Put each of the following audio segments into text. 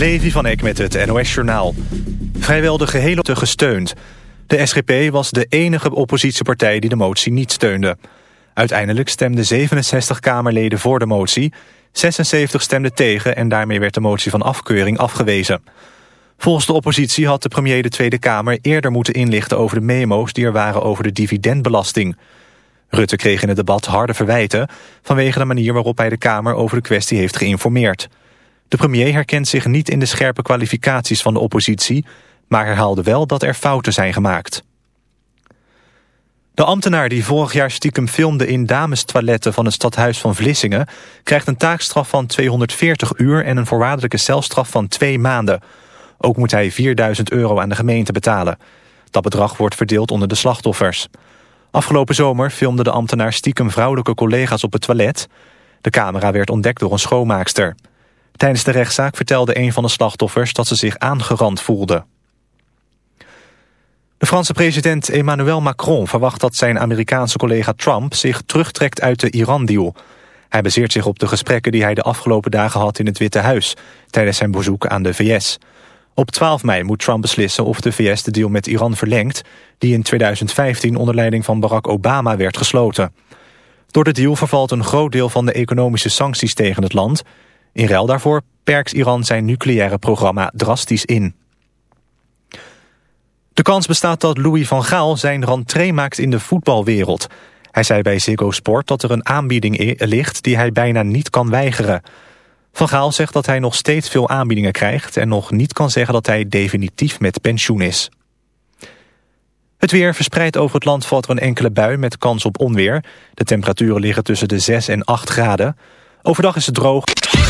Levi van Eck met het NOS-journaal. Vrijwel de gehele te gesteund. De SGP was de enige oppositiepartij die de motie niet steunde. Uiteindelijk stemden 67 Kamerleden voor de motie... 76 stemden tegen en daarmee werd de motie van afkeuring afgewezen. Volgens de oppositie had de premier de Tweede Kamer eerder moeten inlichten over de memo's die er waren over de dividendbelasting. Rutte kreeg in het debat harde verwijten vanwege de manier waarop hij de Kamer over de kwestie heeft geïnformeerd. De premier herkent zich niet in de scherpe kwalificaties van de oppositie, maar herhaalde wel dat er fouten zijn gemaakt. De ambtenaar die vorig jaar stiekem filmde in damestoiletten van het stadhuis van Vlissingen... krijgt een taakstraf van 240 uur en een voorwaardelijke celstraf van twee maanden. Ook moet hij 4000 euro aan de gemeente betalen. Dat bedrag wordt verdeeld onder de slachtoffers. Afgelopen zomer filmde de ambtenaar stiekem vrouwelijke collega's op het toilet. De camera werd ontdekt door een schoonmaakster. Tijdens de rechtszaak vertelde een van de slachtoffers dat ze zich aangerand voelde. De Franse president Emmanuel Macron verwacht dat zijn Amerikaanse collega Trump zich terugtrekt uit de Iran-deal. Hij baseert zich op de gesprekken die hij de afgelopen dagen had in het Witte Huis tijdens zijn bezoek aan de VS. Op 12 mei moet Trump beslissen of de VS de deal met Iran verlengt... die in 2015 onder leiding van Barack Obama werd gesloten. Door de deal vervalt een groot deel van de economische sancties tegen het land. In ruil daarvoor perkt Iran zijn nucleaire programma drastisch in. De kans bestaat dat Louis van Gaal zijn rentree maakt in de voetbalwereld. Hij zei bij Ziggo Sport dat er een aanbieding ligt die hij bijna niet kan weigeren... Van Gaal zegt dat hij nog steeds veel aanbiedingen krijgt... en nog niet kan zeggen dat hij definitief met pensioen is. Het weer verspreid over het land valt er een enkele bui met kans op onweer. De temperaturen liggen tussen de 6 en 8 graden. Overdag is het droog.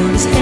whispers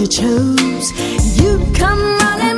You chose. You come running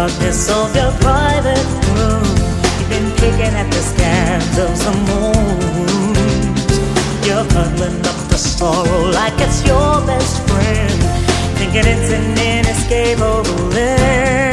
darkness of your private room. You've been picking at the scabs of some wounds. You're cuddling up the sorrow like it's your best friend, thinking it's an inescapable end.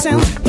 sound?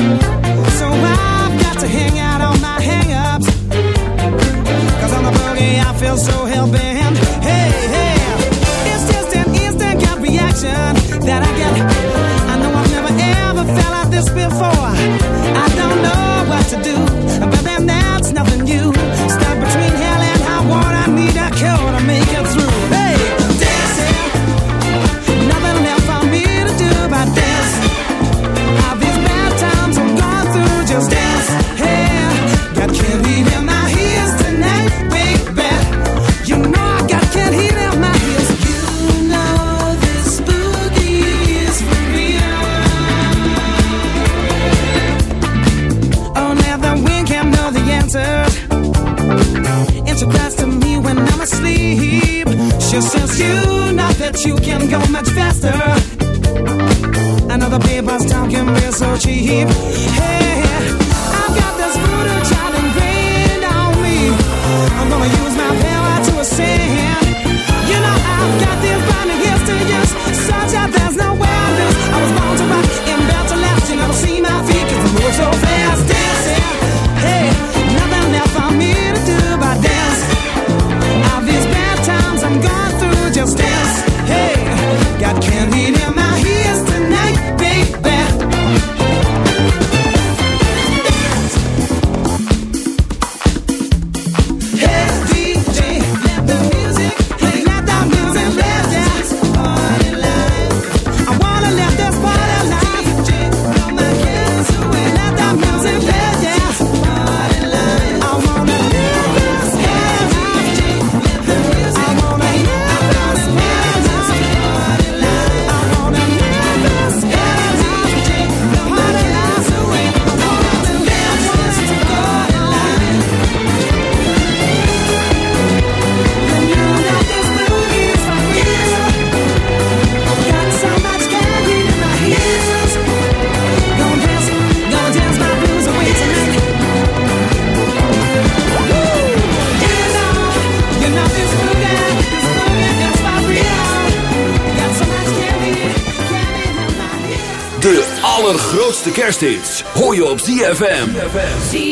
Kerst hoor op ZFM. ZFM.